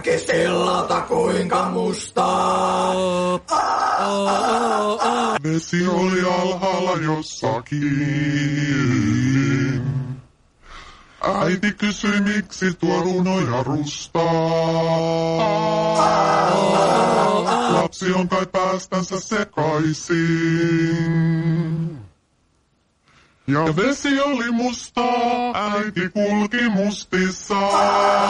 näki sillalta kuinka mustaa. Vesi oli alhaalla jossakin. Äiti kysyi, miksi tuo runoja rustaa. Lapsi on kai päästänsä sekaisin. Ja vesi oli mustaa, äiti kulki mustissaan.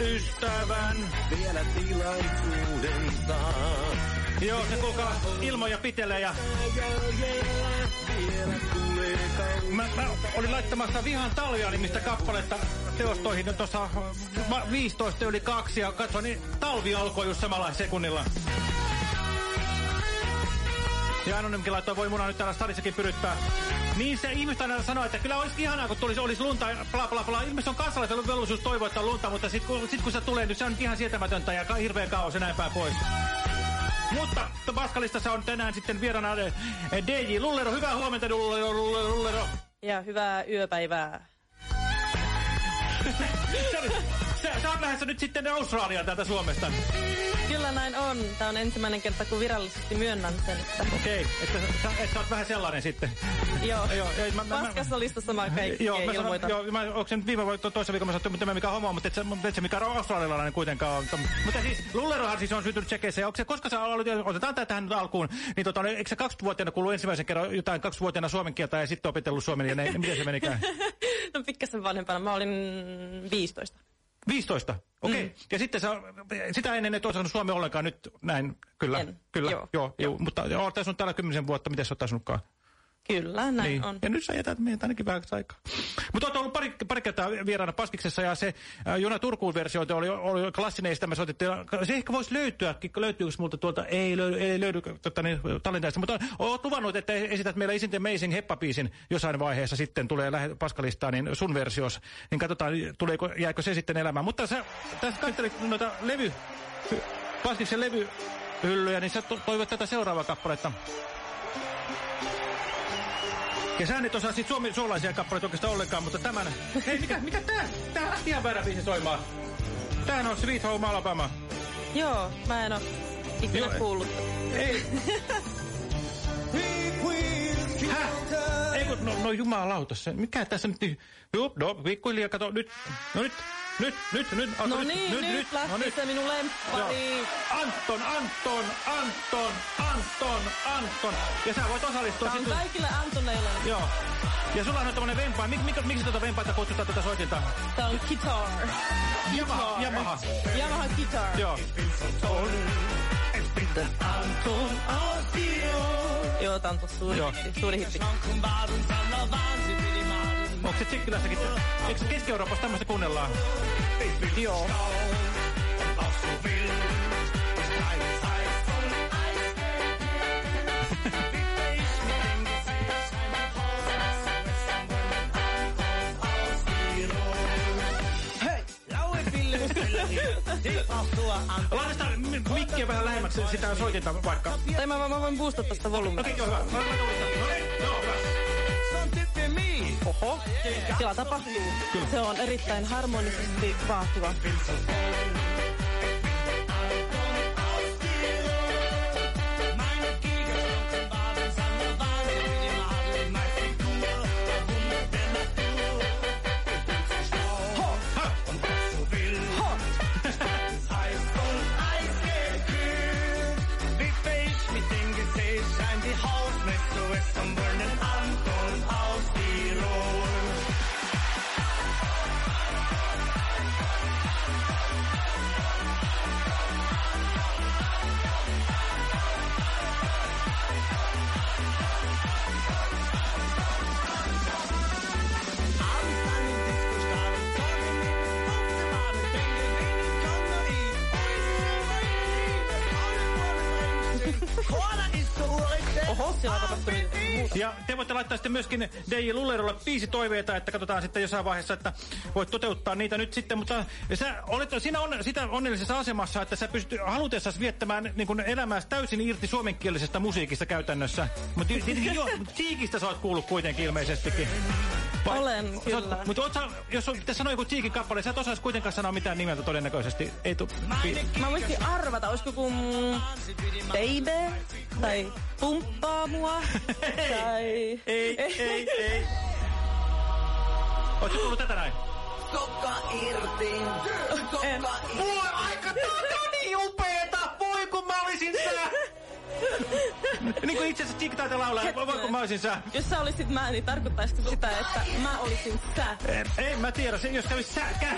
Ystävän, vielä tilaisuuden saa. Joo, se kuulkaa ilmoja pitelee ja mä, mä olin laittamassa Vihan talvia nimistä kappaletta teostoihin nyt tuossa ma- 15 yli kaksi ja katsoin, niin talvi alkoi just samalla sekunnilla. Ja Anonymkin laittoi, voi munaa nyt täällä stadissakin pyryttää. Niin se ihmiset aina sanoo, että kyllä olisi ihanaa, kun tulisi, olisi lunta, bla bla bla. Ilmeisesti on kansalaisella velvollisuus toivoa, että on lunta, mutta sitten kun, sit, kun se tulee, niin se on ihan sietämätöntä ja hirveä kaos ja näin päin pois. Mutta Paskalistassa on tänään sitten vieraana eh, DJ Lullero. Hyvää huomenta, Lullero. Lullero, Lullero. Ja hyvää yöpäivää. Sä, oot lähdössä nyt sitten Australiaan täältä Suomesta. Kyllä näin on. Tämä on ensimmäinen kerta, kun virallisesti myönnän sen. Että... Okei, että sä, et sä oot vähän sellainen sitten. Joo, Joo, ei, mä- mä- paskassa listassa mä kaikki Joo, mä sanon, joo, mä, onko se nyt viime vuonna toisen viikon mä sanoin, että tämä mikä homo, mutta et se, et se mikä australialainen kuitenkaan on. Mutta siis Lullerohan siis on syntynyt Tsekeissä. Ja onko se, koska sä aloitit, otetaan tää tähän nyt alkuun, niin tota, eikö sä kaksivuotiaana kuullut ensimmäisen kerran jotain kaksivuotiaana suomen kieltä ja sitten opitellut suomen ja ne, miten se menikään? No pikkasen vanhempana. Mä olin 15. 15? Okei. Okay. Mm. Ja sitten sä, sitä ennen et osannut suomea ollenkaan nyt näin, kyllä. En. Kyllä, Joo. joo. joo. Mutta oot tässä täällä kymmenisen vuotta, miten sä oot asunutkaan? Kyllä, näin Niin. on. Ja nyt sä jätät meitä ainakin vähän aikaa. Mutta olet ollut pari, pari kertaa vieraana Paskiksessa ja se äh, Juna Turkuun versio oli, oli klassinen, ja sitä me soitettiin. Se ehkä voisi löytyä, löytyykö multa tuolta, ei löydy, ei löydy tota, niin, tallentajasta, mutta oot luvannut, että esität meille Isn't Amazing heppapiisin jossain vaiheessa sitten tulee lähe, Paskalistaan, niin sun versios, niin katsotaan, tuleeko, jääkö se sitten elämään. Mutta sä tässä katselit noita levy, Paskiksen levyhyllyjä, niin sä to, toivot tätä seuraavaa kappaletta. Ja sä et osaa siitä suomi, suolaisia kappaleita oikeastaan ollenkaan, mutta tämän... Hei, mikä, mikä tää? Tää lähti ihan väärä biisi soimaan. Tämähän on Sweet Home Alabama. Joo, mä en oo ikinä Joo, kuullut. Ei. Häh? Ei kun, no, no jumalauta se. Mikä tässä nyt... niin- Juu, no, pikkuhiljaa, kato, nyt. No nyt, nyt, nyt, nyt. alko No niin, nyt, nyt lähti no nyt. se minun lemppari. Anton, Anton, Anton, Anton, Anton. Ja sä voit osallistua Tämä on sitten... kaikille Antoneille. Joo. Ja sulla on tommonen vempaa. Mik, mik, miksi tuota vempaita kutsutaan tätä soitinta? Tää on guitar. Yamaha. Yamaha. Yamaha guitar. Joo. Joo, tää on tossa suuri, Joo. suuri hitti. Onko se Tsekkilässäkin? Eikö Keski-Euroopassa tämmöistä kuunnellaan? Joo. Laita mi- mikkiä vähän lähemmäksi sitä soitinta vaikka. Tai mä, mä voin boostata tästä volyymia. Okei, joo, hyvä. No niin. Oho, siellä tapahtuu. Se on erittäin harmonisesti vaativa. Oho, siellä on tapahtunut. Ja te voitte laittaa sitten myöskin DJ Lullerolle toiveita, että katsotaan sitten jossain vaiheessa, että voit toteuttaa niitä nyt sitten, mutta sä olet siinä on, sitä onnellisessa asemassa, että sä pystyt halutessasi viettämään niin kuin elämääsi täysin irti suomenkielisestä musiikista käytännössä. Mutta jo, Tiikistä sä oot kuullut kuitenkin ilmeisestikin. Olen, Sä oot- kyllä. Mutta oot sä- jos sun pitäisi sanoa joku Tiikin kappale, sä et osaisi kuitenkaan sanoa mitään nimeltä todennäköisesti. Ei tu... Mä voisin arvata, olisiko kun baby tai pumppaa mua tai... Ei, ei, ei. Ootko kuullut tätä näin? En. Voi aika, tää on niin upeeta! Voi kun mä olisin sä! niin kuin itse asiassa TikTok laulaa, voi voi kun mä olisin sä. Jos sä olisit mä, niin tarkoittaisiko sitä, että mä olisin sä? Ei, ei mä tiedä, se, jos kävis säkä.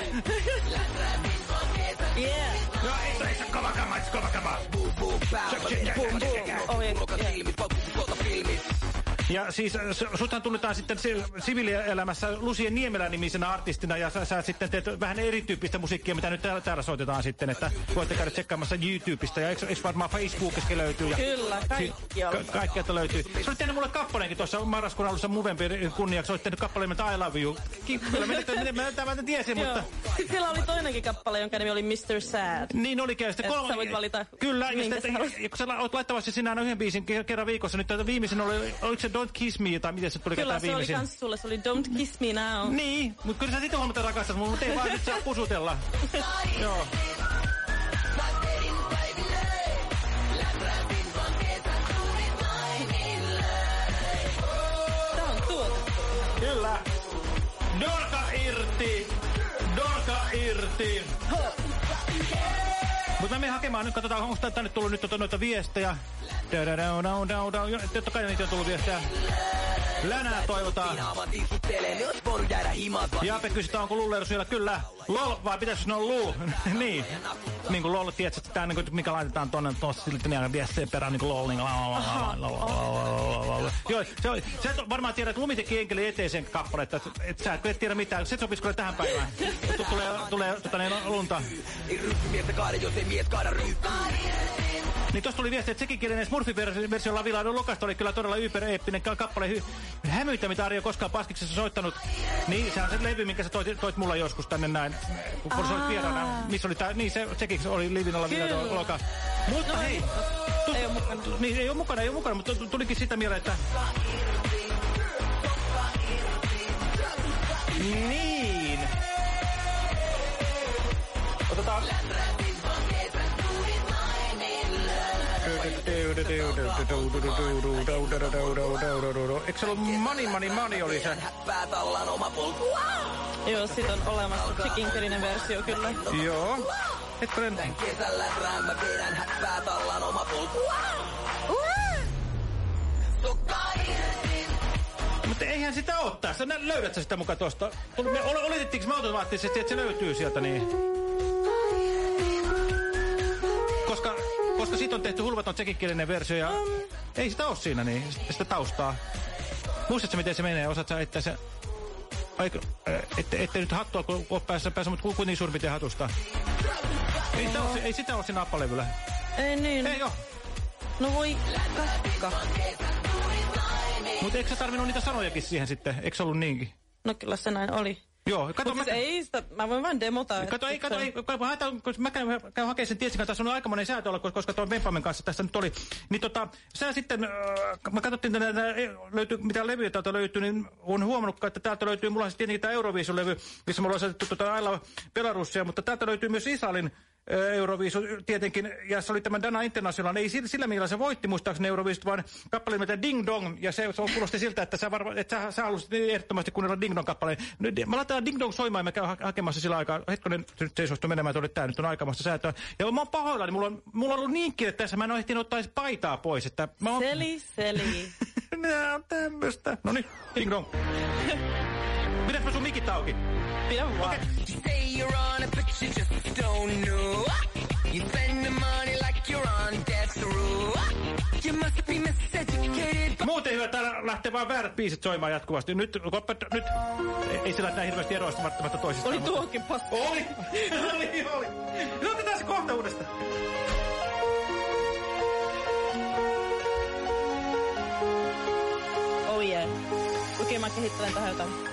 Yeah. No ei, ei se kova kama, ei se kova kama. Boom, boom. Oh, yeah, yeah. Ja siis äh, suthan tunnetaan sitten si- siviilielämässä Lucien Niemelä-nimisenä artistina ja sä, sä sitten teet vähän erityyppistä musiikkia, mitä nyt täällä, täällä soitetaan sitten, että voitte käydä tsekkaamassa YouTubesta ja eikö, eikö varmaan Facebookissakin löytyy? Ja Kyllä, kaikkialta. Ka kaikkialta löytyy. Sä olit tehnyt mulle kappaleenkin tuossa marraskuun alussa Movempi kunniaksi. Sä olit tehnyt kappaleen nimeltä I Love You. Kyllä mä, tämän tiesin, mutta... Sitten siellä oli toinenkin kappale, jonka nimi oli Mr. Sad. Niin olikin. Sitten Et sä voit valita, Kyllä, ja sitten, ja kun sä oot laittavasti sinä aina yhden biisin ke- kerran viikossa, nyt viimeisen oli, oliko se Don't Kiss Me, tai miten se tuli Kyllä, se oli viimeisin? kans sulle, se oli Don't Kiss Me Now. Niin, mutta kyllä sä sitä huomata rakastat, mutta ei vaan nyt saa pusutella. Joo. Kyllä. Dorka irti! Dorka irti! Mutta mä menen hakemaan, nyt katsotaan, onko tänne tullut nyt noita viestejä. Totta kai niitä on tullut viestejä. Länää toivotaan. Jaape kysytään, onko Lulleru siellä? Kyllä. Lol, vai pitäisikö sanoa Lul? niin. Niin kuin Lol, tiedätkö, että tää niin kuin, mikä laitetaan tonne tuossa silti niin viestejä perään, niin kuin Lol, niin Joo, se oli, sä et varmaan tiedä, että Lumi teki enkeli eteen sen kappale, että, että sä et tiedä mitään. Se sopisi kyllä tähän päivään. Tu- Tulee, tulee tota, niin, lunta. Niin tosta tuli viesti, että sekinkielinen Smurfi-versio Lavilainen Lokasta oli kyllä todella yper-eeppinen ka- kappale. Hämyyttä, mitä Arjo koskaan Paskiksessa soittanut. Niin, se on se levy, minkä sä toit, toit mulla joskus tänne näin. Kun sä olit vieraana. Missä oli tää, niin se, sekin oli Livin Lavilainen Kyllä. Loka. Mutta No, hei. tu- Ei oo mukana. Niin, ei ole mukana, ei ole mukana, mutta tu- tulikin sitä mieleen, että... Niin. Otetaan... Eikö se ollut Money Money Money oli se? Joo, sit on olemassa chikinkelinen versio kyllä. Joo. Hetkinen. Mut Mutta eihän sitä tässä. Nä, löydät sä sitä mukaan tuosta? Me ol- oletettiinko me automaattisesti, että se löytyy sieltä niin? Koska, koska siitä on tehty hulvaton tsekinkielinen versio ja ei sitä ole siinä niin, sitä taustaa. Muistatko miten se menee? Osaatko sä, että se... Aika, ette, ette nyt hattua kun ole päässä, päässä mutta kuitenkin suurin piirtein hatusta. Ei, sitä ole, ei sitä ole siinä nappalevyllä. Ei niin. Ei oo. No voi kakka. Mutta eikö sä tarvinnut niitä sanojakin siihen sitten? Eikö se ollut niinkin? No kyllä se näin oli. Joo, kato, Mutta siis ei sitä, mä voin vaan demota. Kato, ei, kato, ei, kato, haetaan, koska mä käyn, käyn hakemaan sen kanssa, tässä on aikamoinen säätö olla, koska- tuon Vempamen kanssa tässä nyt oli. Niin tota, sä sitten, äh, mä katsottiin nää- löytyy, mitä levyjä täältä löytyy, niin on huomannut, että täältä löytyy, mulla on sitten tietenkin tämä Euroviisun-levy, missä mulla on asetettu tota Aila Belarusia, mutta täältä löytyy myös Israelin Euroviisu tietenkin, ja se oli tämä Dana International, ei sillä, sillä millä se voitti muistaakseni Euroviisut, vaan kappale nimeltä Ding Dong, ja se, se kuulosti siltä, että sä, varma, että sä, sä haluaisit ehdottomasti kuunnella Ding Dong kappaleen. Nyt, mä laitan Ding Dong soimaan, ja mä käyn ha hakemassa sillä aikaa, hetkonen, nyt se ei suostu menemään, että tää nyt on aikamasta säätöä. Ja mä oon pahoillani, mulla on, mulla on ollut niin kiire tässä, mä en ole ehtinyt ottaa paitaa pois, että mä oon... Seli, seli. Nää on tämmöstä. Noniin, Ding Dong. Pidäpä sun mikit auki. Pidä vaan. You say you're on it, but you just don't know. You spend the money like you're on death row. You must be miseducated. Muuten hyvä, täällä lähtee vaan väärät biisit soimaan jatkuvasti. Nyt, koppa, nyt. Ei, ei sillä näin hirveästi eroista välttämättä toisistaan. Oli mutta- tuokin paska. Oli, oli, oli. No otetaan se kohta uudestaan. Oh yeah. Okei, mä kehittelen tähän jotain.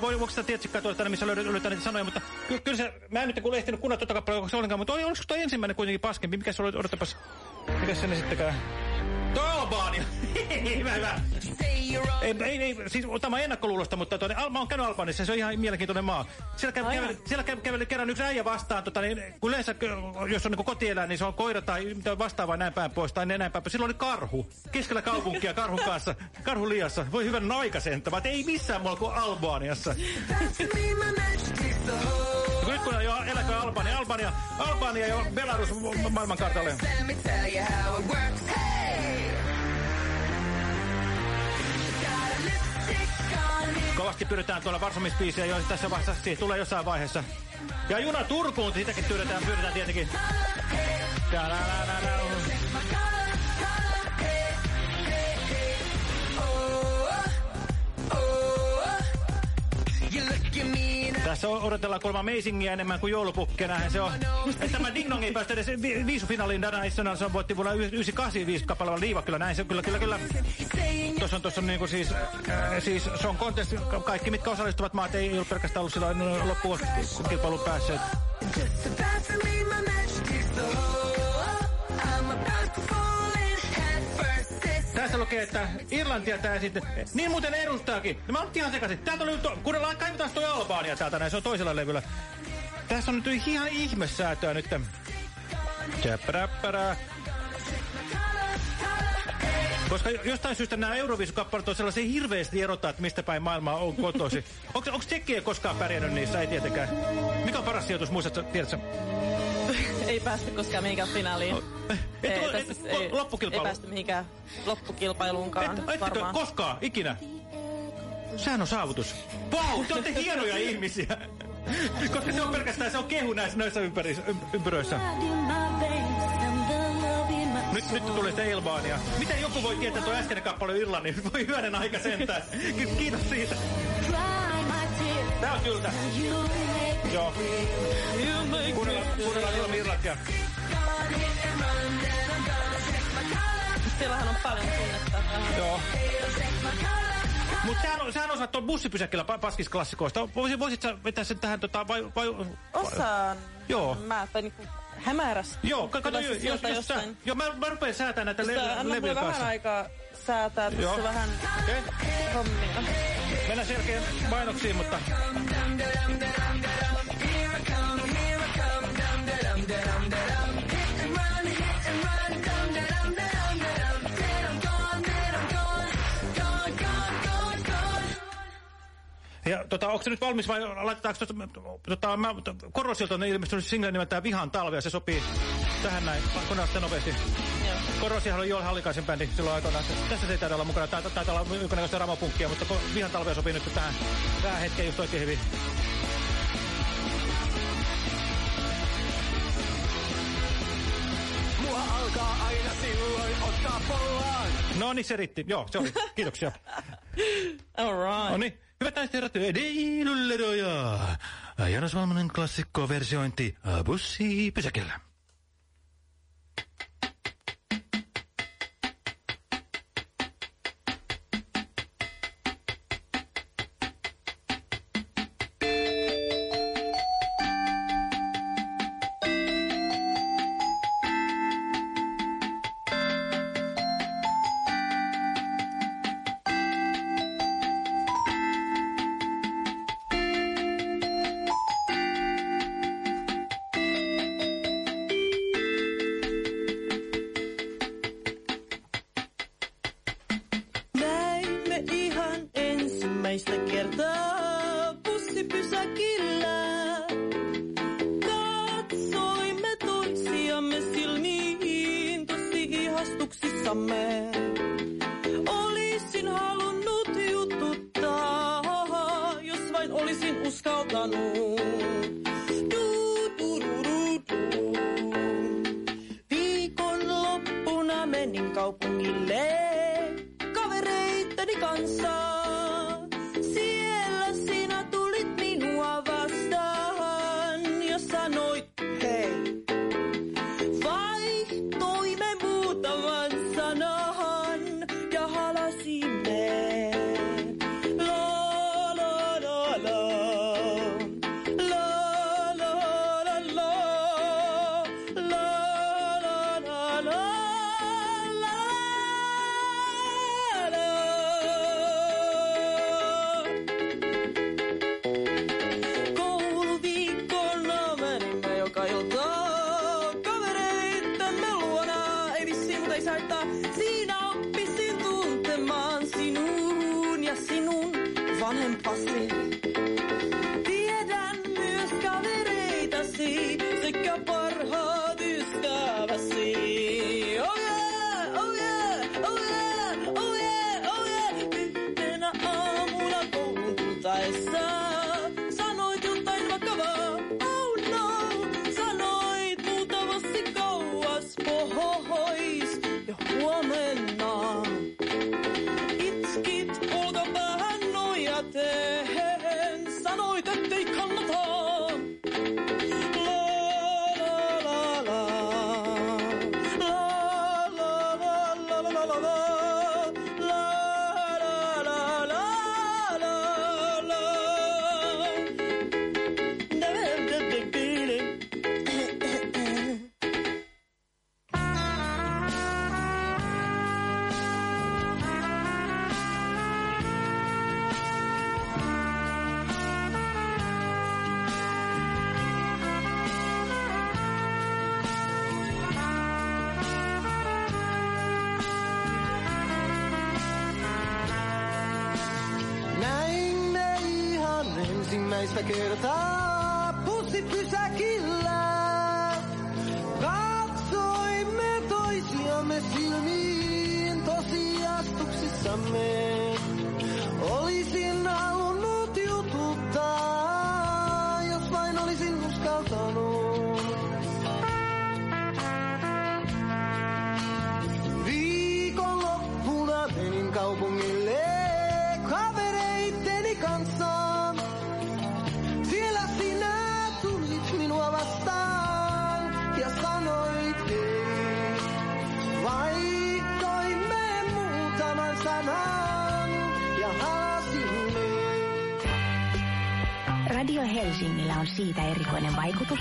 Voi- voiko sitä tietysti katsoa tänne, missä löydetään, löydetään niitä sanoja, mutta ky kyllä se, mä en nyt kun ehtinyt kuunnella tuota se ollenkaan, mutta oli, olisiko toi ensimmäinen kuitenkin paskempi? Mikä se oli, odotapas, mikä se ne sittenkään? Toi Albania! hyvä, hyvä. On Ei, ei, ei, siis tämä ennakkoluulosta, mutta tuonne, Al- mä oon käynyt Albanissa, se on ihan mielenkiintoinen maa. Siellä, kävi, käveli, siellä kävi, käveli kerran yksi äijä vastaan, tota, niin, kun yleensä, jos on niin kotieläin, niin se on koira tai mitä vastaavaa näin päin pois, tai näin päin pois. Silloin oli karhu, keskellä kaupunkia karhun kanssa, karhun liassa. Voi hyvän aika sentä, ei missään muualla kuin Albaniassa. Nyt kun jo eläkö Albania, Albania, Albania ja Belarus ma- maailmankartalle. Let me tell you how it works. Hey! Kovasti pyydetään tuolla varsomispiisiä jo tässä vaiheessa, siis tulee jossain vaiheessa. Ja juna Turkuun, sitäkin pyydetään, pyydetään tietenkin. Tää-la-la-la-la. My collar, Tässä odotellaan kuulemma Amazingia enemmän kuin joulupukkia, näinhän se on. Että tämä Ding Dong ei päästä edes vi- viisufinaliin Dana National, se voitti vuonna 98 viisi kappaleella liiva, kyllä näin se, kyllä, kyllä, kyllä. Tuossa on, tuossa on niinku siis, äh, siis Song Contest, kaikki mitkä osallistuvat maat ei ole pelkästään ollut sillä loppuun kilpailun päässeet. Lukee, että Irlantia tää sitten, niin muuten edustaakin. Mä oon ihan sekaisin. Täältä oli, to, kuunnellaan, kaivetaan toi Albania täältä näin, se on toisella levyllä. Tässä on nyt ihan ihmesäätöä nyt. Tsäppäräppärää. Koska jostain syystä nämä Euroviisukappaleet on sellaisia hirveästi erottaa, että mistä päin maailmaa on kotoisin. Onko, onko tsekkejä koskaan pärjännyt niissä? Ei tietenkään. Mikä on paras sijoitus, muistatko, tiedätkö? ei päästy koskaan mihinkään finaaliin. Et, ei, et, tässä et, ei, loppukilpailu. ei päästy mihinkään loppukilpailuunkaan Et, ettekö varmaan. koskaan, ikinä? Sehän on saavutus. Vau, te olette hienoja ihmisiä. Koska se on pelkästään, se on kehu näissä, näissä ympäri, ympyröissä. Nyt, nyt tulee se Elbaania. Miten joku voi tietää tuo äskeinen kappale Irlannin? Voi hyönen aika sentään. Ki- Kiitos siitä. Tää on tylsä. Joo. Kuunnellaan, kuunnellaan Ilmi Irlantia. Siellähän on paljon tunnetta. Joo. Mutta sehän, sehän osaat tuon bussipysäkillä pa- paskisklassikoista. Voisit, voisit sä vetää sen tähän tota, vai, vai, Osaan Joo. mä, tai niinku hämärästi. Joo, kato, se jos, jos, jos sä, joo, mä, mä rupean säätämään näitä Sä le anna mulle vähän kanssa. aikaa säätää tässä Joo. vähän Okei. hommia. Mennään selkeän mainoksiin, mutta... Ja tota, onko se nyt valmis vai laitetaanko tuota, tota, mä, Korosilta on ilmestynyt single nimeltään Vihan talvi ja se sopii tähän näin. Kuunnella sitä nopeasti. Joo. Korosihan oli Joel Hallikaisen bändi silloin aikoinaan. Tässä se ei taida olla mukana. Tää taitaa olla jonkinnäköistä ramopunkkia, mutta Vihan talvea sopii nyt tähän, tähän hetkeen just oikein hyvin. Mua alkaa aina silloin ottaa pollaan. No niin, se riitti. Joo, se oli. Kiitoksia. All right. No niin. Hyvät naiset ja herrat, Deilulleroja. Janos Valmonen klassikko-versiointi äh, bussi pysäkellä. Ensimmäistä kertaa bussipysäkillä. Katsoimme toisiamme silmiin tosi ihastuksissamme. Olisin halunnut jututtaa, jos vain olisin uskaltanut.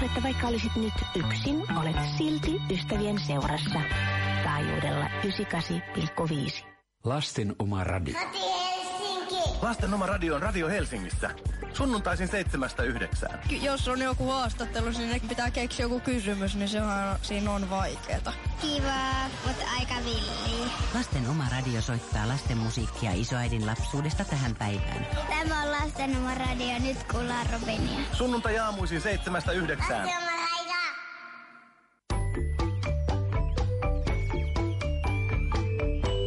Vaikutus, että vaikka olisit nyt yksin, olet silti ystävien seurassa. Taajuudella 98,5. Lasten oma radio. Lasten oma radio on Radio Helsingissä. Sunnuntaisin seitsemästä yhdeksään. Jos on joku haastattelu, niin ne pitää keksiä joku kysymys, niin se on, siinä on vaikeeta. Kiva, mutta aika villi. Lasten oma radio soittaa lasten musiikkia isoäidin lapsuudesta tähän päivään. Tämä on lasten oma radio, nyt kuullaan Robinia. Sunnuntai aamuisin seitsemästä yhdeksään. Lasten oma radio.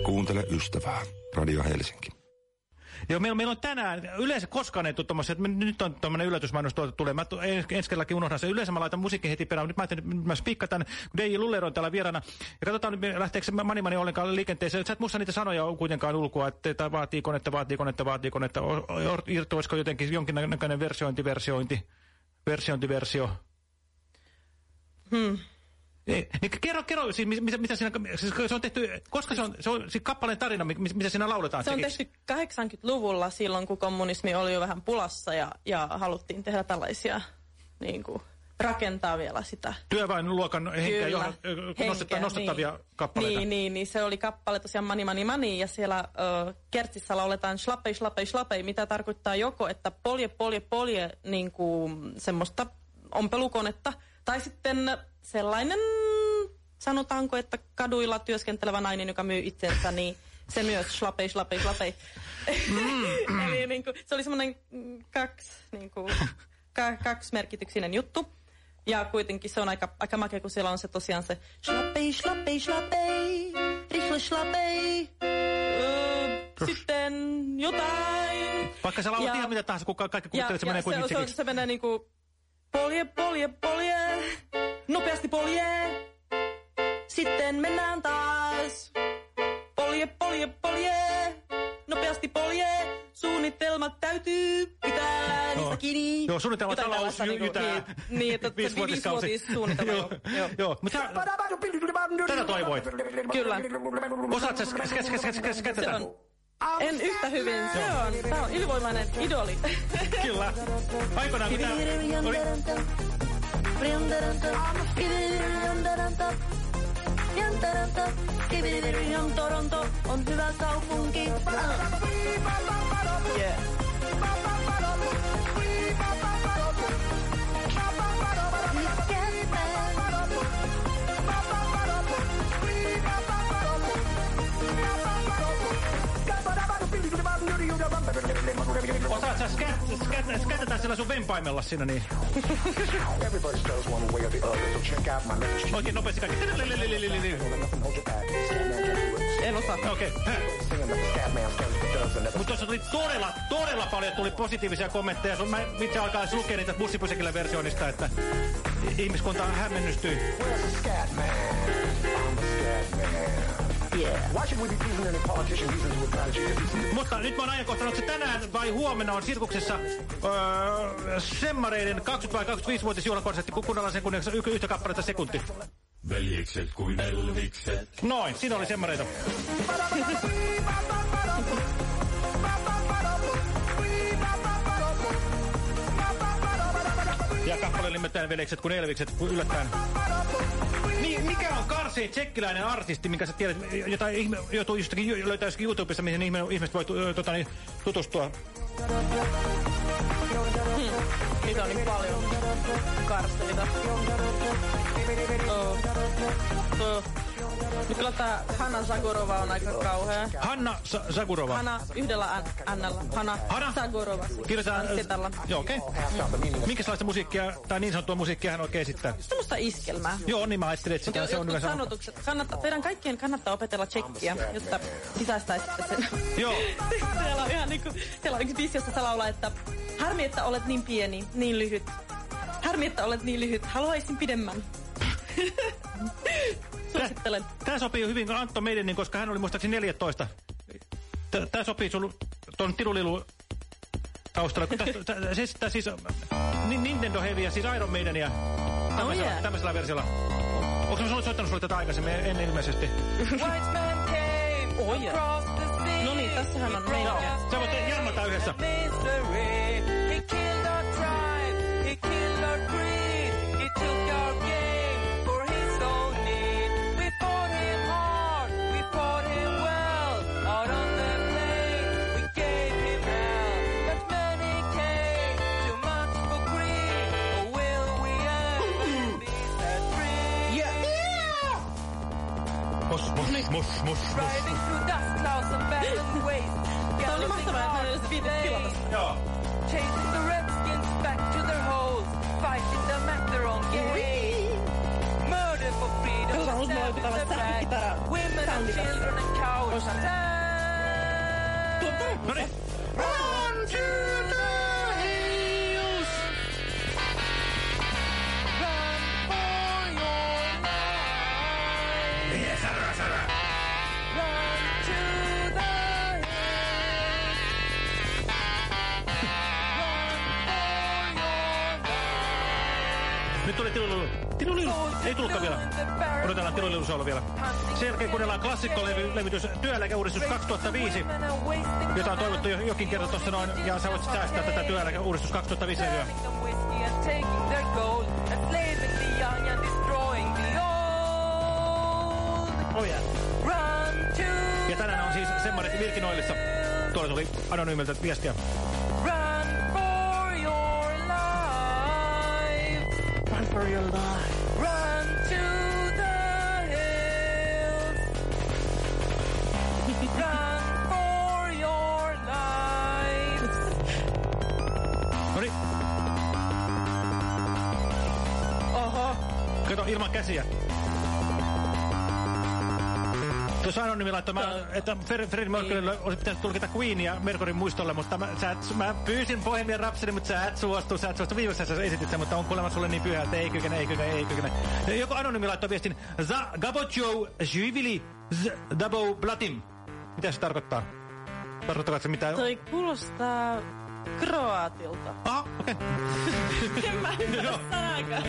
Kuuntele ystävää. Radio Helsinki. Joo, meillä, meillä on tänään, yleensä koskaan ei tule tommosia, että nyt on tämmöinen yllätysmainos tuolta tulee. Mä ens, ensi kerrallakin unohdan sen. Yleensä mä laitan musiikin heti perään, mutta nyt mä ajattelin, että mä spikkatan, kun DJ Luller on täällä vieraana. Ja katsotaan nyt, lähteekö se Mani Mani ollenkaan liikenteeseen. Sä et musta niitä sanoja kuitenkaan ulkoa, että vaatii konetta, vaatii konetta, vaatii konetta. Irtoisiko jotenkin jonkinnäköinen versiointi, versiointi, versiointiversio? Hmm. Ei, niin kerro, kerro, siis, mitä, mitä siinä, siis se on tehty, koska se on, se on siis kappaleen tarina, mi- mitä siinä lauletaan? Se on tehty 80-luvulla silloin, kun kommunismi oli jo vähän pulassa ja, ja haluttiin tehdä tällaisia, niin kuin, rakentaa vielä sitä. Työväenluokan henkeä, Kyllä, johon, nostetta, nostettavia niin. kappaleita. Niin, niin, niin, se oli kappale tosiaan Mani Mani Mani ja siellä ö, kertsissä lauletaan schlappei, schlappei, schlappei, mitä tarkoittaa joko, että polje, polje, polje, niin kuin semmoista ompelukonetta, tai sitten sellainen, sanotaanko, että kaduilla työskentelevä nainen, joka myy itsensä, niin se myös schlappei, schlappei, schlappei. Mm. Eli niin kuin, se oli semmoinen mm, kaksi, niin kuin, ka, kaksimerkityksinen juttu. Ja kuitenkin se on aika, aika makea, kun siellä on se tosiaan se schlappei, schlappei, richle schlappei, öö, sitten jotain. Vaikka sä laulat Ja- ihan mitä tahansa, kun ka- kaikki kuvittelee, että se menee se, se, kuitenkin se menee niinku polje, polje, polje, nopeasti polje. Sitten mennään taas. Polje, polje, polje, nopeasti polje. Suunnitelmat täytyy pitää niistä Joo. kiinni. Joo, suunnitelma Jotain talous jytää. Niin, niin että se Viisivuotiskausi. viisivuotissuunnitelma. Joo, joo. joo. Mutta tätä toivoit. Kyllä. Osaat sä on. En yhtä hyvin. Se on. Tämä on ylivoimainen idoli. Kyllä. Aikoinaan tää oli... Yeah. Osaat sä skät- skät- sun vempaimella siinä niin? Oikein nopeasti kaikki. En osaa. Okei. Mutta tuossa tuli todella, todella paljon tuli positiivisia kommentteja. Mä itse alkaa lukea niitä bussipysäkillä versioinnista, että ihmiskunta hämmennystyi. Mutta nyt mä oon ajankohtanut, että se tänään vai huomenna on sirkuksessa öö, Semmareiden 20 vai 25-vuotisjuhlakonsertti, kun kuunnellaan sen kunniaksi y- yhtä kappaletta sekunti. Veljekset kuin elvikset. Noin, siinä oli Semmareita. Ja kappale nimeltään Veljekset kuin Elvikset, kun yllättäen. Niin, mikä on Karsi tsekkiläinen artisti, minkä sä tiedät, jota ihme, joutuu jostakin, löytää YouTubesta, mihin ihmiset voi tu- tota, niin, tutustua. Niitä on niin paljon karsteita. Oh. Oh. Nyt kyllä tää Hanna Zagorova on aika kauhea. Hanna Sa. Hanna yhdellä ännällä. Hanna, Hanna? Zagorova. Kirjoitetaan... Ketällä. Joo, okei. Okay. Minkälaista musiikkia, tai niin sanottua musiikkia hän oikein esittää? Semmoista iskelmää. Joo, niin mä ajattelin, että sitä se on yleensä... sanotukset. Kannattaa, teidän kaikkien kannattaa opetella tsekkiä, jotta sisäistäisitte sen. Joo. siellä on ihan niinku, siellä on yksi biisi, jossa laulaa, että harmi, että olet niin pieni, niin lyhyt. Harmi, että olet niin lyhyt. Haluaisin pidemmän. Suosittelen. Tää sopii hyvin Antto Meidenin, koska hän oli muistaakseni 14. Tää- Tää sopii sun ton Tilulilu taustalla. Kun tästä, tä, siis, siis Ni- Nintendo Heavyä, siis Iron Maidenia tämmöisellä, yeah. tämmöisellä versiolla. Onko se soittanut sulle tätä aikaisemmin? En ilmeisesti. White man came oh, yeah. across the sea. No niin, tässähän on meidän. Sä voit jammata yhdessä. Misery. He killed our tribe. He killed our creed. He took our game for his own need. We fought him hard. We fought him well. Out on the plain, we gave him hell. But many came. Too much for greed. Or will we ever be set free? Yeah. Mos, mos, mos, mos, Riding through dust clouds and barren waste. Tää oli mahtavaa, että ne edes viitit tilata. Joo. Chasing the redskins back to their holes, fighting them at their own game. Murder for freedom, Kyllä, mulla stab in the tää back. Women and children and cowards. No niin. Run to the Nyt tuli tilululu. Tilululu. Ei tullutkaan vielä. Odotellaan tilululu solo vielä. Sen jälkeen kuunnellaan klassikkolevitys Työeläkeuudistus 2005, jota on toivottu jo jokin kerta tuossa noin. Ja sä voit säästää tätä Työeläkeuudistus 2005 levyä. Oh yeah. Ja tänään on siis semmoinen Virkin Oilissa. Tuolla tuli anonyymiltä viestiä. Run for your life. Tuossa Anonymi laittoi, mä, että Fred, Fred Mercurylle olisi pitänyt tulkita Queenia Mercuryn muistolle, mutta mä, sä et, mä pyysin Bohemian Rhapsody, mutta sä et suostu, sä et suostu. Viimeksi sä esitit sen, mutta on kuulemma sulle niin pyhä, että ei kykene, ei kykene, ei kykene. Joku Anonymi laittoi viestin, Za Gabocho Živili Z Dabo Blatim. Mitä se tarkoittaa? Tarkoittaako se mitään? Toi kuulostaa kroatilta. Ah, okei. en mä ymmärrä.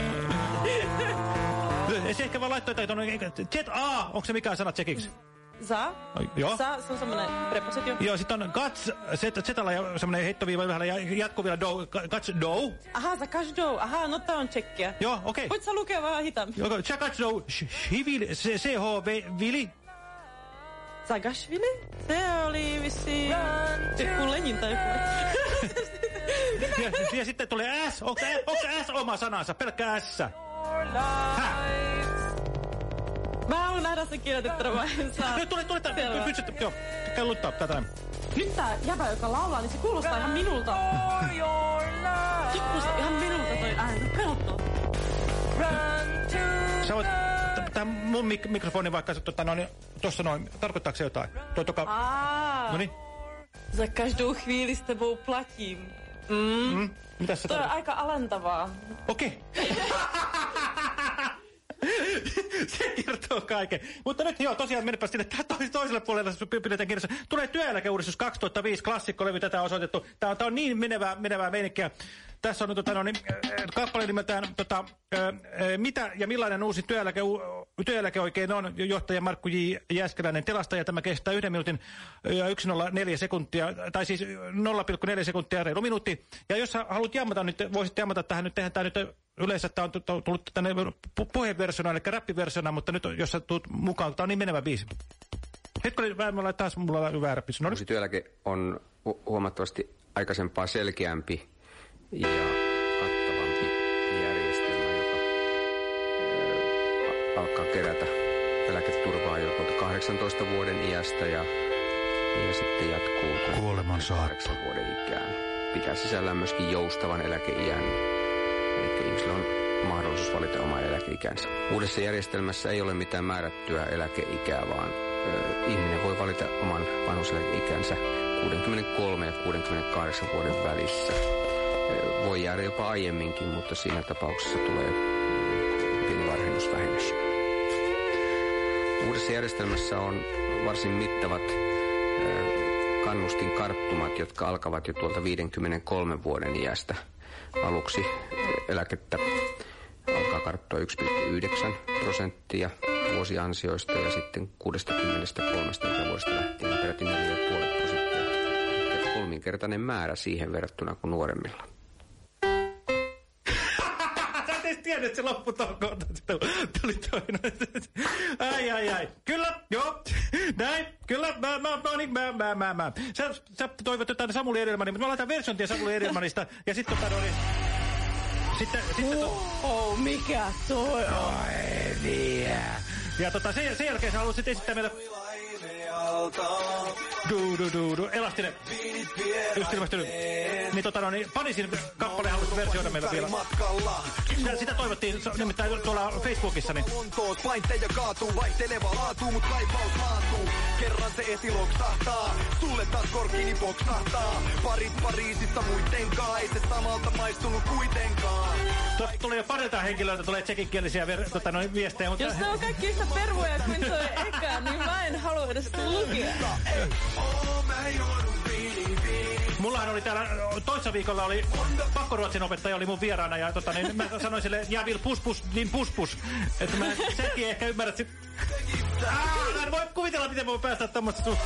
Se ehkä vaan laittoi jotain tuonne, Jet A, onko se mikään sana tsekiksi? Za? Ai, Joo. Za, se on semmonen prepositio. Joo, sitten on Guts, Zetalla ja semmoinen heittoviiva vähän ja jatkuu vielä do, Guts Do. Aha, Zakashdo. Aha, no tää on tsekkiä. Joo, okei. Voit sä lukea vähän hitaammin? Joo, Guts Do, Shivili, CHV, Vili. Sagashvili? Se oli vissiin... Joku Lenin tai joku. Ja, ja sitten tulee S, onko S oma sanansa, pelkkä S. Mä haluan nähdä sen kirjoitettuna. Nyt tule, tule, tule, Selvä. pystyt, joo, käy luttaa tätä. Nyt tää jäbä, joka laulaa, niin se kuulostaa ihan minulta. Se kuulostaa ihan minulta toi ääni. Pelottaa. Sä voit, tämä mun mik mikrofoni vaikka tota, noin, tossa noin, tarkoittaako se jotain? Toi toka, Aa. no niin, Za každou chvíli s tebou platím. Mm. mm, mitä se Toi on aika alentavaa. Okei. se kertoo kaiken. Mutta nyt joo, tosiaan menepä sinne tois- toiselle puolelle, pidetään kirjassa. Tulee työeläkeuudistus 2005, klassikkolevy, tätä on osoitettu. Tämä on, tää on niin menevää, menevää meininkiä. Tässä on tota, no, niin, kappale nimeltään tota, Mitä ja millainen uusi työeläke, työeläke oikein on? Johtaja Markku J. Jäskeläinen tilastaja. Tämä kestää yhden minuutin ja 1,04 sekuntia, tai siis 0,4 sekuntia, reilu minuutti. Ja jos haluat jammata nyt, voisit jammata tähän nyt, tehdään tämä nyt yleensä tämä on tu- tullut tänne pu- puheversiona, eli räppiversiona, mutta nyt jos sä tulet mukaan, tämä on niin menevä biisi. Hetki oli vähän, mulla taas mulla on väärä biisi. No. Uusi työeläke on hu- huomattavasti aikaisempaa selkeämpi ja alkaa kerätä eläketurvaa jo tuolta 18 vuoden iästä ja, ja sitten jatkuu Kuoleman saakka vuoden ikään. Pitää sisällään myöskin joustavan eläkeiän, eli ihmisillä on mahdollisuus valita oma eläkeikänsä. Uudessa järjestelmässä ei ole mitään määrättyä eläkeikää, vaan ö, ihminen voi valita oman vanhuuseläkeikänsä 63 ja 68 vuoden välissä. Ö, Voi jäädä jopa aiemminkin, mutta siinä tapauksessa tulee pieni varhennusvähennys. Uudessa järjestelmässä on varsin mittavat ö, alustin karttumat, jotka alkavat jo tuolta 53 vuoden iästä. Aluksi eläkettä alkaa karttua 1,9 prosenttia vuosiansioista ja sitten 63 vuodesta lähtien peräti 4,5 prosenttia. Kolminkertainen määrä siihen verrattuna kuin nuoremmilla. Tiennyt, että se. Sitten tuli toinen. Ai, ai, ai. Kyllä, joo. Näin, kyllä. Mä, mä, mä, niin, mä, mä, mä, mä. Sä, sä toivot jotain Samuli Edelmanin, mutta mä laitan versiontia Samuli Edelmanista. Ja sitten tota, no niin, sitten, sitten to... Oh, mikä toi on? Oi, vie. Ja tota, sen, sen jälkeen sä haluat sitten esittää meille... Du, du, du, du. Elastinen. Just ilmestynyt. Niin tota no, niin Panisin kappale haluaisit versioida meillä vielä. Sitä, sitä toivottiin nimittäin tuolla Facebookissa, niin Lontoot painteja kaatuu, vaihteleva laatu, mut kaipaus laantuu. Kerran se esiloksahtaa, sulle taas korkini poksahtaa. Parit Pariisista muittenkaan, ei se samalta maistunut kuitenkaan. Tuosta tulee jo parilta henkilöiltä tulee tsekinkielisiä tota, noin, viestejä, mutta... Jos ne on kaikki yhtä peruja kuin toi eka, niin mä en halua edes lukea. Mullahan oli täällä, toissa viikolla oli pakkoruotsin opettaja oli mun vieraana ja tota, niin mä sanoin sille, ja vil pus pus, niin pus pus. Että mä sekin ehkä ymmärrät sit... Aa, mä en voi kuvitella, miten voi päästä tommoista su... Aa.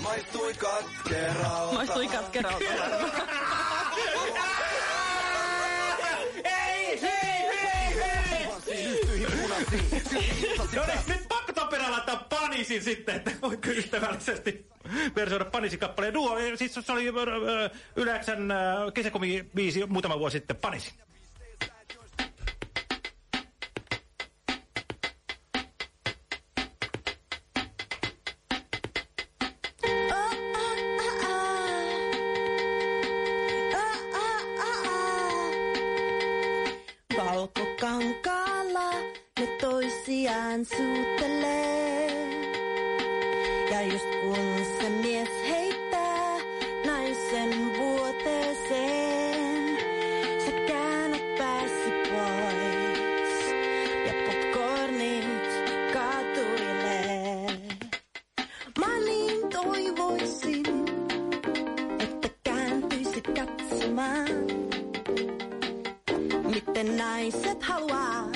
Maistui katkeralta. Maistui katkeralta. Ei, hei, hei, hei! No niin, nyt Tapera laittaa Panisin sitten, että voitko ystävällisesti versioida Panisin kappaleen. Duo, siis se oli Yleksän äh, kesäkomi-biisi muutama vuosi sitten, Panisin. Naiset haluaa,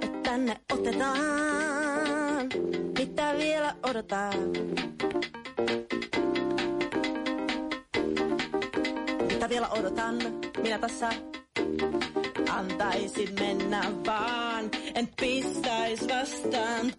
että ne otetaan? Mitä vielä odotaan? Mitä vielä odotan? Minä tässä antaisin mennä vaan. En pistäis vastaan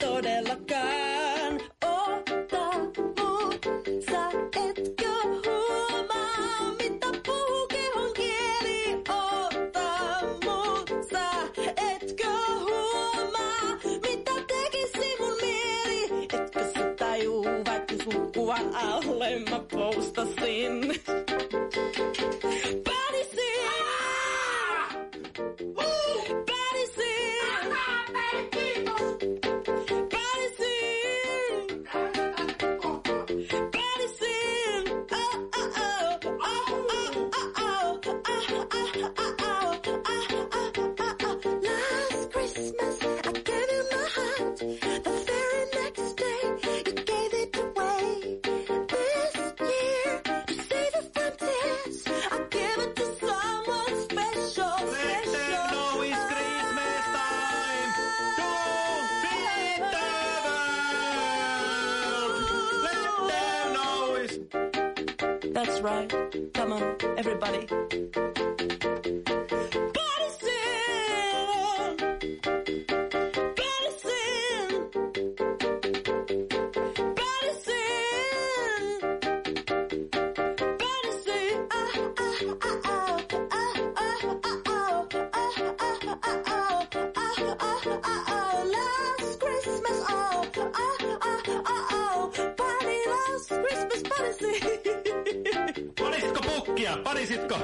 pukkia? Panisitko?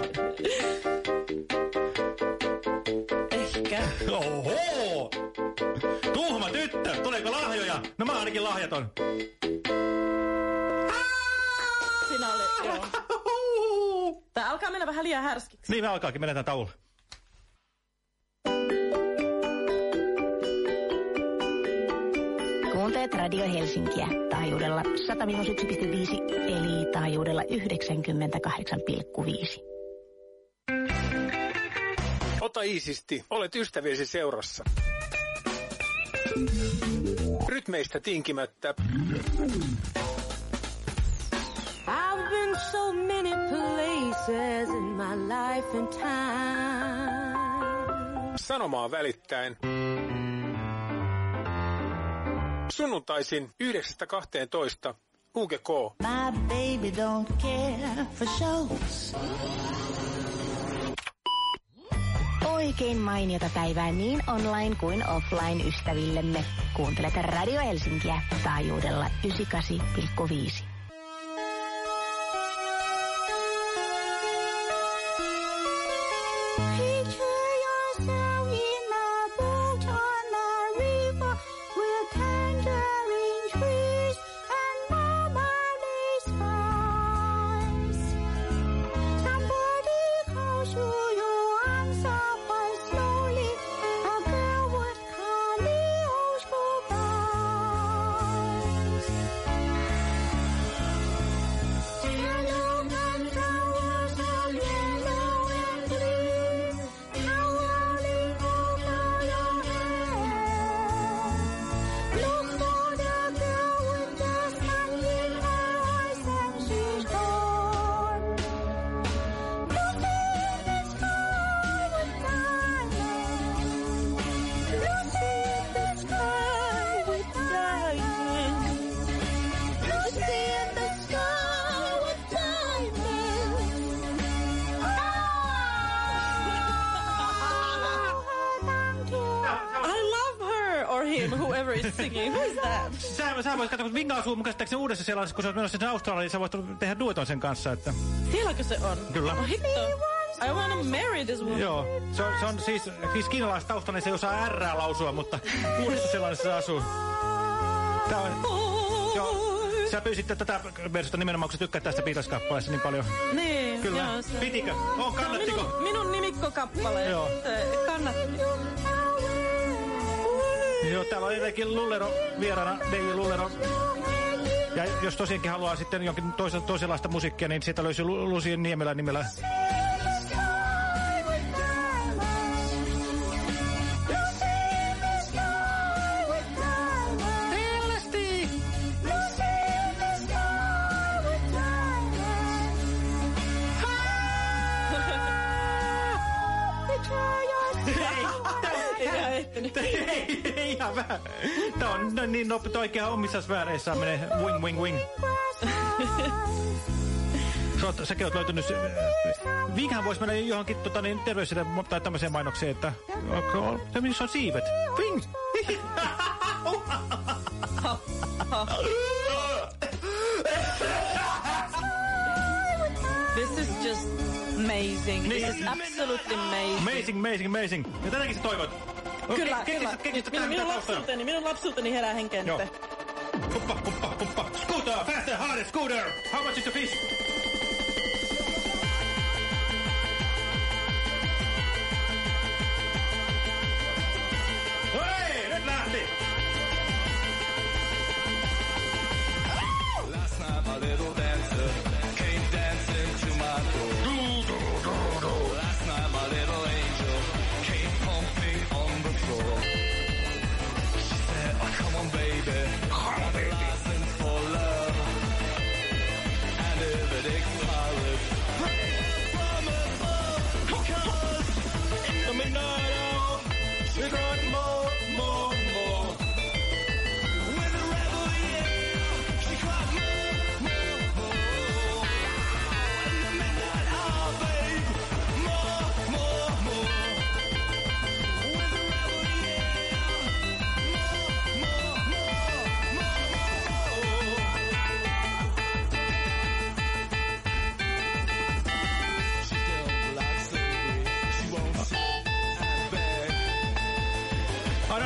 Ehkä. Oho! Tuhma tyttö! Tuleeko lahjoja? No mä ainakin lahjaton. Siinä oli, joo. Tää alkaa mennä vähän liian härskiksi. Niin me alkaakin, mennään tauolle. Kuuntelet Radio Helsinkiä taajuudella 101,5 eli taajuudella 98,5. Ota iisisti, olet ystäviesi seurassa. Rytmeistä tinkimättä. I've been so many places in my life and time. Sanomaa välittäen. Sunnuntaisin 9.12. UGK. My baby don't care for shows. Oikein mainiota päivää niin online kuin offline ystävillemme. Kuuntelet Radio Helsinkiä taajuudella 98,5. Singing. Who's that? Sä, sä voisit katsoa, kun Vinga asuu mun käsittääkseni uudessa sellaisessa, kun sä oot menossa sinne Australiaan, niin sä voit tehdä dueton sen kanssa, että... Sielläkö se on? Kyllä. Oh, hitto. I wanna marry this woman. Joo, se on, se on siis, siis kiinalaistaustainen, se ei osaa R lausua, mutta uudessa sellaisessa se asuu. Tää on, joo, sä pyysit tätä versiota nimenomaan, kun sä tykkäät tästä Beatles-kappaleesta niin paljon. Niin, Kyllä. joo, se- Pitikö? On, kannattiko? Minun, minun nimikkokappale. Joo. Se kannatti. Joo, täällä on jotenkin Lullero vieraana, DJ Lullero. Ja jos tosiaankin haluaa sitten jonkin toisen, toisenlaista musiikkia, niin sieltä löysi Lu- Lusien Niemelä nimellä. Ihan vähän. Tää on no, niin nopea, oikein omissa sfääreissään menee wing, wing, wing. Sä oot, säkin oot löytynyt... Viikähän voisi mennä johonkin tota, niin, terveysille tai tämmöiseen mainokseen, että... Se missä on siivet. Wing! This is just amazing. This is absolutely amazing. Amazing, amazing, amazing. Ja tänäkin sä toivot. Kyllä, Ke- kyllä. keksit Minun, minun, lapsuuteni, minun lapsuuteni herää henkeen Joo. Huppa, huppa, huppa. Scooter, faster, harder, scooter. How much is the fish?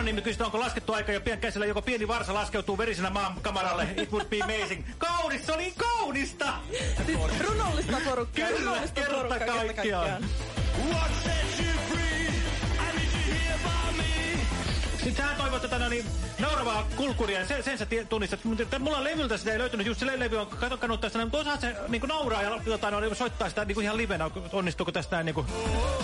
Anonyymi kysyy, onko laskettu aika jo pian käsillä, joko pieni varsa laskeutuu verisenä maan kamaralle. It would be amazing. Kaunis, se oli kaunista! Siis runollista porukkaa. Kyllä, runollista kerta porukkaa kaikkiaan. What set you Niin sähän toivot tätä no, niin, nauravaa kulkuria, sen, sen sä tunnistat. Mutta mulla levyltä sitä ei löytynyt, just se levy on kato kannuttaa sitä, mutta osaat se niin kuin nauraa ja jotain, no, soittaa sitä niin kuin ihan livenä, onnistuuko tästä näin, niin kuin,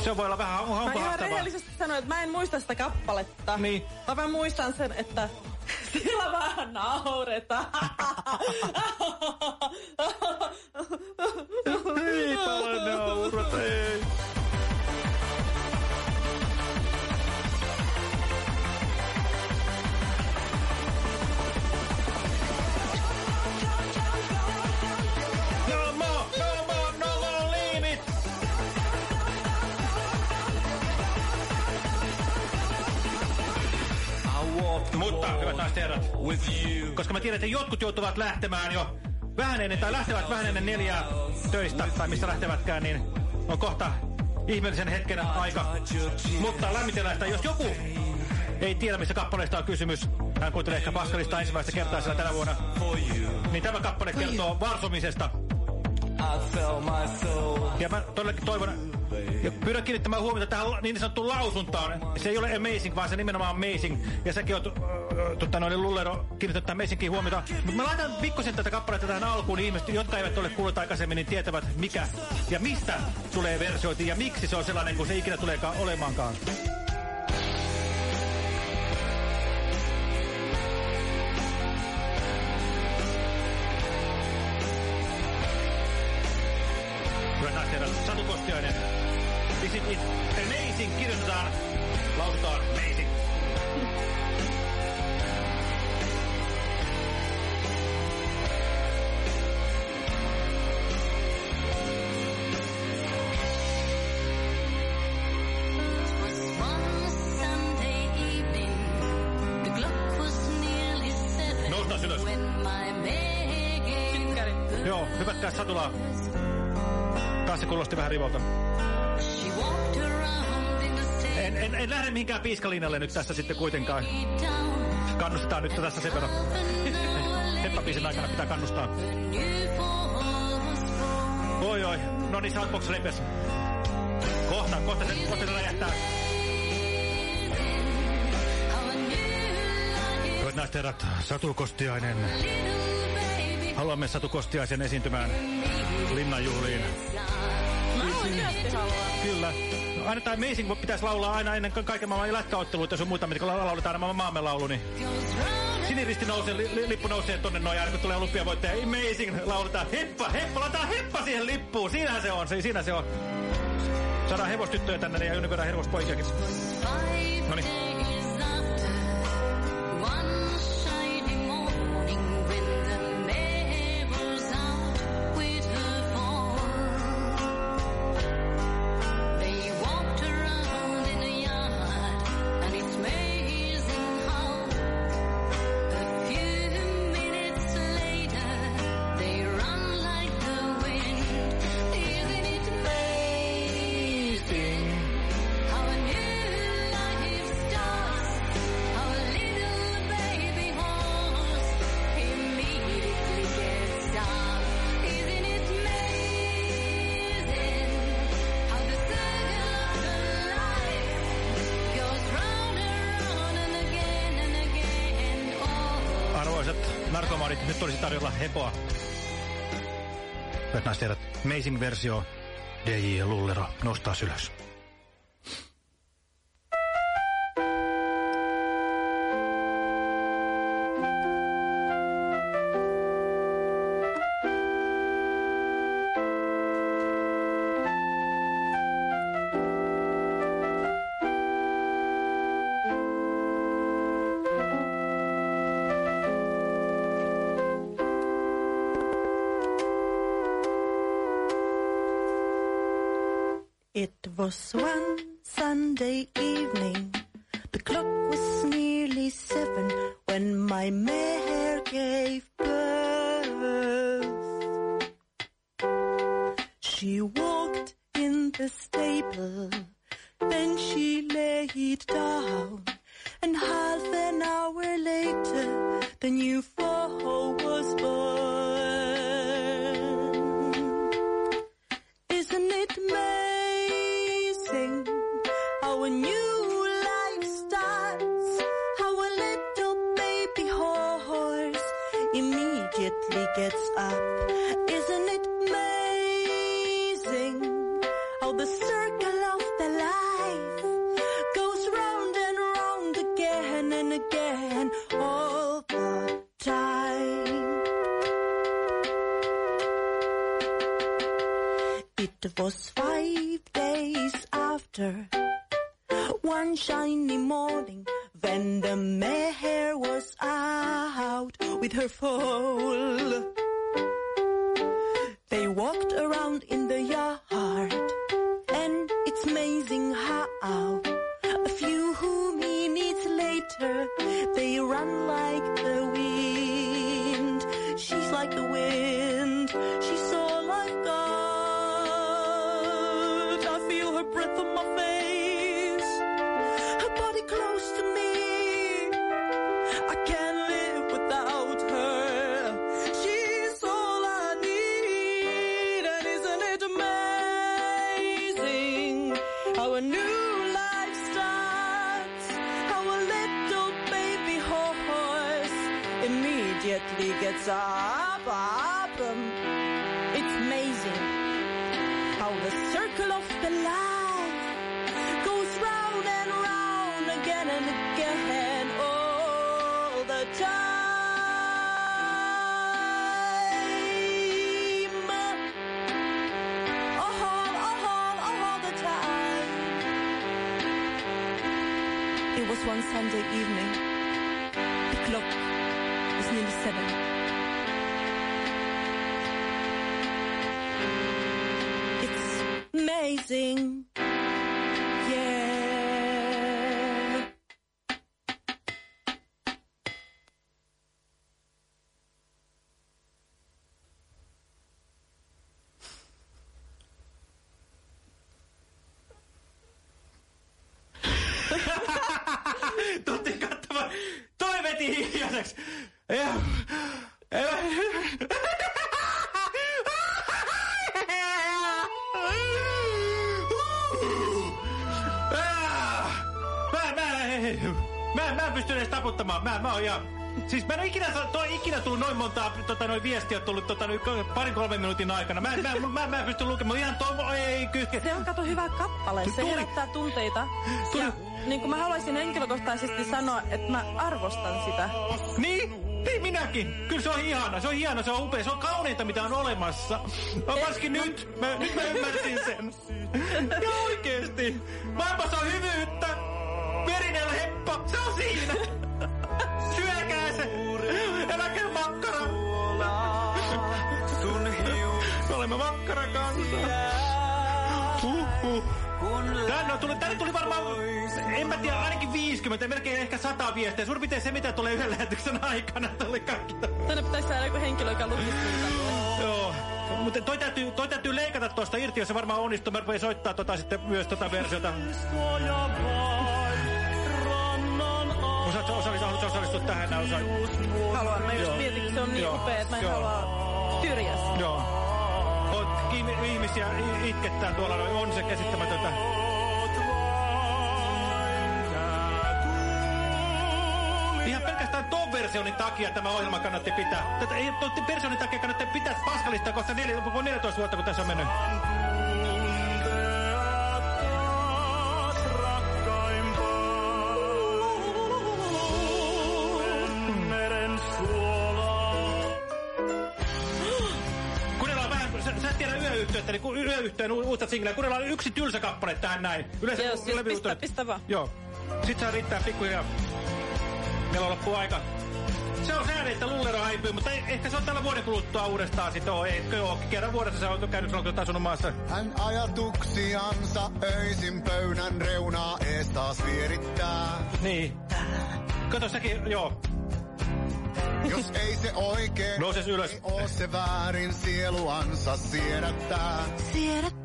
se voi olla vähän, on, Mä onko ihan rehellisesti sanoin, että mä en muista sitä kappaletta. Niin. Mä muistan sen, että siellä vähän nauretaan. Ei paljon naurata, ei. Mutta, hyvät naiset herrat, koska mä tiedän, että jotkut joutuvat lähtemään jo vähän ennen, tai lähtevät vähän ennen neljää töistä, tai mistä lähtevätkään, niin on kohta ihmeellisen hetken aika. Mutta lämmitellään sitä, jos joku ei tiedä, mistä kappaleesta on kysymys, hän kuuntelee ehkä Paskalista ensimmäistä kertaa siellä tänä vuonna, niin tämä kappale kertoo varsomisesta. Ja mä todellakin toivon, ja pyydän kiinnittämään huomiota tähän niin sanottuun lausuntaan. Se ei ole amazing, vaan se nimenomaan amazing. Ja säkin on tota, noin lullero kiinnittänyt tähän amazingin huomiota. Mutta mä laitan pikkusen tätä kappaletta tähän alkuun, niin ihmiset, jotka eivät ole kuulleet aikaisemmin, niin tietävät mikä ja mistä tulee versioiti ja miksi se on sellainen kuin se ikinä tuleekaan olemaankaan. Mihinkään piiskalinjalle nyt tässä sitten kuitenkaan. Kannustetaan nyt tässä sen verran. Heppabiisin aikana pitää kannustaa. Oi oi, no niin Southbox repes. Kohta, kohta se, kohta se räjähtää. Hyvät naiset herrat, Satu Kostiainen. Haluamme Satu Kostiaisen esiintymään linnanjuhliin. Kyllä. No, aina tämä Amazing pitäisi laulaa aina ennen ka- kaiken maailman lätkäotteluita, jos on muuta, mitä lauletaan aina maamme laulu, niin siniristi nousee, li, li, lippu nousee tonne noin, aina kun tulee olympiavoittaja, Amazing, lauletaan heppa, heppa, laitetaan heppa siihen lippuun, siinähän se on, siinä se on. Saadaan hevostyttöjä tänne ja jonkin verran hevospoikiakin. No hepoa. Hyvät naiset Amazing versio DJ Lullero nostaa ylös. It was one Sunday evening. The clock was nearly seven. It's amazing. Taputtamaan. Mä, mä oon ihan... Siis mä en ole ikinä, toi, ikinä tullut noin monta tota, noin viestiä tullut tota, noin parin kolmen minuutin aikana. Mä, mä, mä, mä, mä en pysty lukemaan. Ihan toi, ei kyhke. Se on kato hyvä kappale. Se Tuli. herättää tunteita. Ja, niin kuin mä haluaisin henkilökohtaisesti sanoa, että mä arvostan sitä. Niin? Niin minäkin. Kyllä se on ihana. Se on ihana, se on upea. Se on kauneinta, mitä on olemassa. No, varsinkin nyt. Mä, nyt mä ymmärsin sen. Ja oikeesti. Maailmassa on hyvyyttä. Verinen heppa. Se on siinä. Kanssa. Huhhuh. Tänne, tuli, tänne tuli varmaan, en mä tiedä, ainakin 50, melkein ehkä 100 viestiä. Suurin piirtein se, mitä tulee yhden lähetyksen aikana, tuli kaikki. Tänne pitäisi saada joku henkilö, joka lukisi niitä. Joo. Mutta toi täytyy, toi täytyy leikata tuosta irti, jos se varmaan onnistuu. Mä rupean soittaa tota sitten myös tota versiota. Osaatko osallistua, haluatko osallistua tähän? Osa... Haluan. Mä just mietin, se on niin Joo. upea, että mä en Joo. halua syrjässä. Joo. Ihmisiä itkettää tuolla, noin. on se käsittämätöntä. Ihan pelkästään ton versionin takia tämä ohjelma kannatti pitää. Tätä ei ton versionin takia kannatti pitää paskalista neljä, 14 vuotta, kun tässä on mennyt. Singleä, kuunnellaan yksi tylsä kappale tähän näin. Yleensä Joo, siis levy- pistä, pistä vaan. Joo. Sit saa riittää pikkuhiljaa. Meillä loppuu aika. Se on sääli, että lullero häipyy, mutta ei, ehkä se on tällä vuoden kuluttua uudestaan sitten. Oo, eikö joo, kerran vuodessa se on käynyt silloin, kun asunut maassa. Hän ajatuksiansa öisin pöydän reunaa ees taas vierittää. Niin. Kato säkin, joo. Jos ei se oikein, Nouses ylös. ei oo se väärin sieluansa siedättää. Siedättää.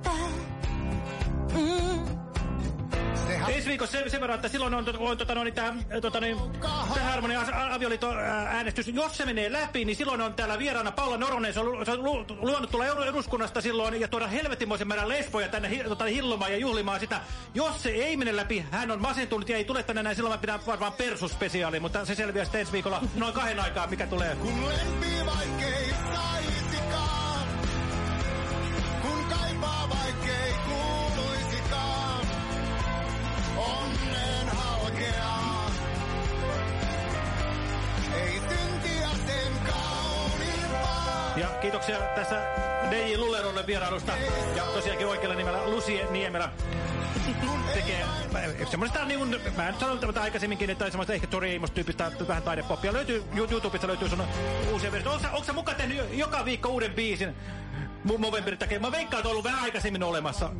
Ensi viikossa sen, sen verran, että silloin on, on tota, no, niin, tota, niin, harmonia avioliiton ää, äänestys. Jos se menee läpi, niin silloin on täällä vieraana Paula Noronen. Se on, se on lu, luonut tulla eduskunnasta silloin ja tuoda helvetimoisen määrän lesboja tänne tota, hillumaan ja juhlimaan sitä. Jos se ei mene läpi, hän on masentunut ja ei tule tänne näin. Silloin mä pidän varmaan persuspesiaali, mutta se selviää sitten ensi viikolla noin kahden aikaa, mikä tulee. Kun lempi vaikkei kiitoksia tässä DJ Lullerolle vierailusta. Ja tosiaankin oikealla nimellä Lucie Niemelä tekee semmoista niin kuin, mä en sanonut tätä aikaisemminkin, että semmoista ehkä Tori Amos tyyppistä vähän taidepoppia. Löytyy, YouTubesta löytyy sun uusia versioita. Onko, onko sä mukaan tehnyt jo- joka viikko uuden biisin? Movemberin takia. Mä veikkaan, että on ollut vähän aikaisemmin olemassa.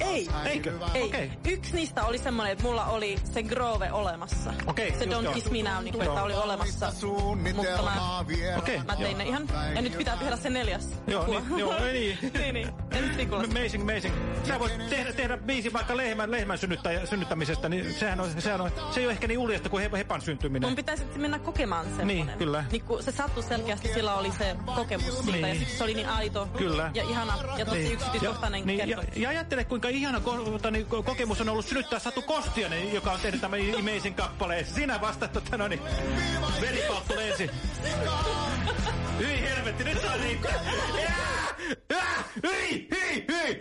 Ei. Eikö? Ei. Okei. Yksi niistä oli semmoinen, että mulla oli se Grove olemassa. Okei, se Don't. Kiss Me Now, niin kuin, että oli olemassa. Mutta mä, Okei. mä tein ne ihan, ja nyt pitää tehdä se neljäs. Joo, niin, joo, niin. niin, niin. Ensi viikolla. Amazing, amazing. Sä voit tehdä, tehdä biisin vaikka lehmän, lehmän synnyttämisestä, niin sehän on, sehän on, se ei ole ehkä niin uljasta kuin he, hepan syntyminen. Mun pitäisi mennä kokemaan semmoinen. Niin, kyllä. Niin kun se sattui selkeästi, sillä oli se kokemus siitä, ja Niin. siksi se oli niin aito Kyllä. ja ihana ja tosi Niin. yksityiskohtainen ja, niin, ja, kertomus. ja ajattele, kuinka ihana ko- tota, niin, ko- kokemus on ollut synnyttää Satu Kostianen, joka on tehnyt tämän Amazing kappaleen. Sinä vasta, tota, no niin, veripaukku lensi. Hyi helvetti, nyt saa riittää. Hyi, hyi, hyi!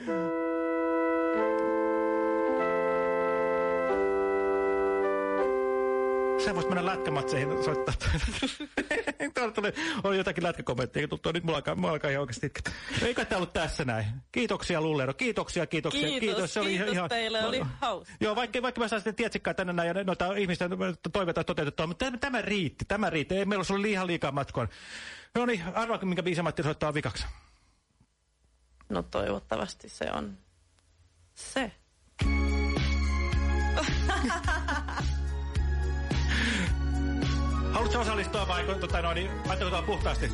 Sä voisit mennä lätkämatseihin soittaa. Tuolla tuli, oli jotakin lätkäkommentteja tuttua. Nyt mulla alkaa, mulla alkaa ihan oikeasti itketä. Eikö tämä ollut tässä näin? Kiitoksia Lullero. Kiitoksia, kiitoksia. Kiitos, Se oli kiitos ihan, teille, oli hauska. Joo, vaikka, vaikka mä saisin tietsikään tänne näin ja noita ihmisten toiveita toteutettua, mutta tämä, tämä riitti, tämä riitti. Ei meillä olisi ollut ihan liikaa matkoa. No niin, arvaa, minkä biisin Matti soittaa vikaksi. No toivottavasti se on se. Haluatko osallistua vai tota, no, niin, tuolla puhtaasti?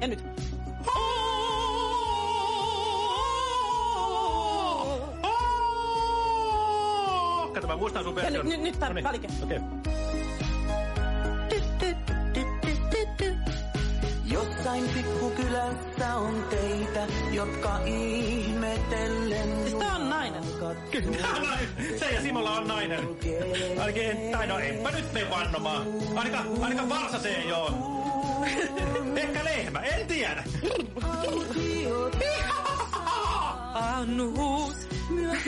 Ja nyt. Kato, mä muistan sun Ja version. nyt, nyt, nyt tämä Noniin, välike. Okei. Jossain pikkukylässä on teitä, jotka ihmetellen... Siis tää on nainen. Kyllä, se ja Simolla on nainen. Ainakin, en, tai no enpä nyt mene vannomaan. Ainakaan, ainakaan varsa se ei oo. Ehkä lehmä, en tiedä. Anus myös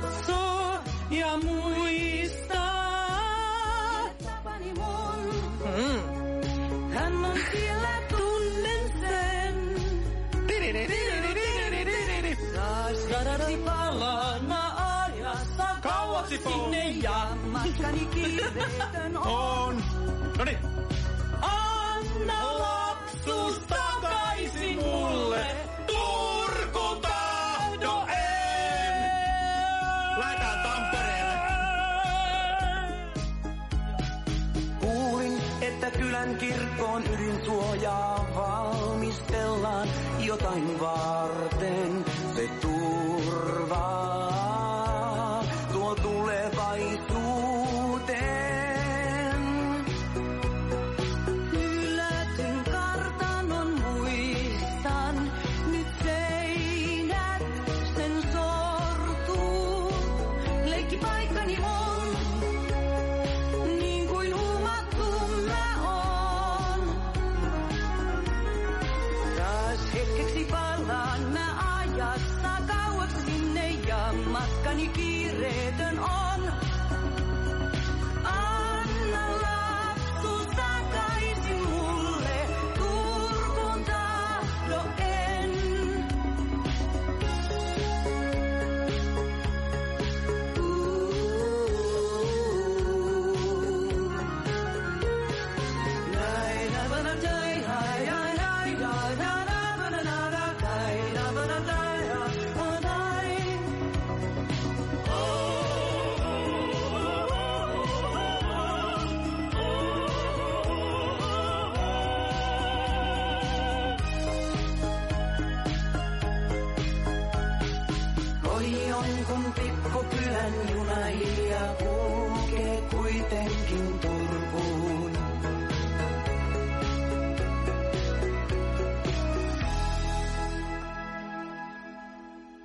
katsoo ja muistaa. Sinne ja matkani kiireetön on. On. Noniin. Anna lapsuus takaisin mulle. Turku tahdo en. Lähdetään Tampereelle. Kuulin, että kylän kirkkoon ydinsuojaa valmistellaan jotain varten.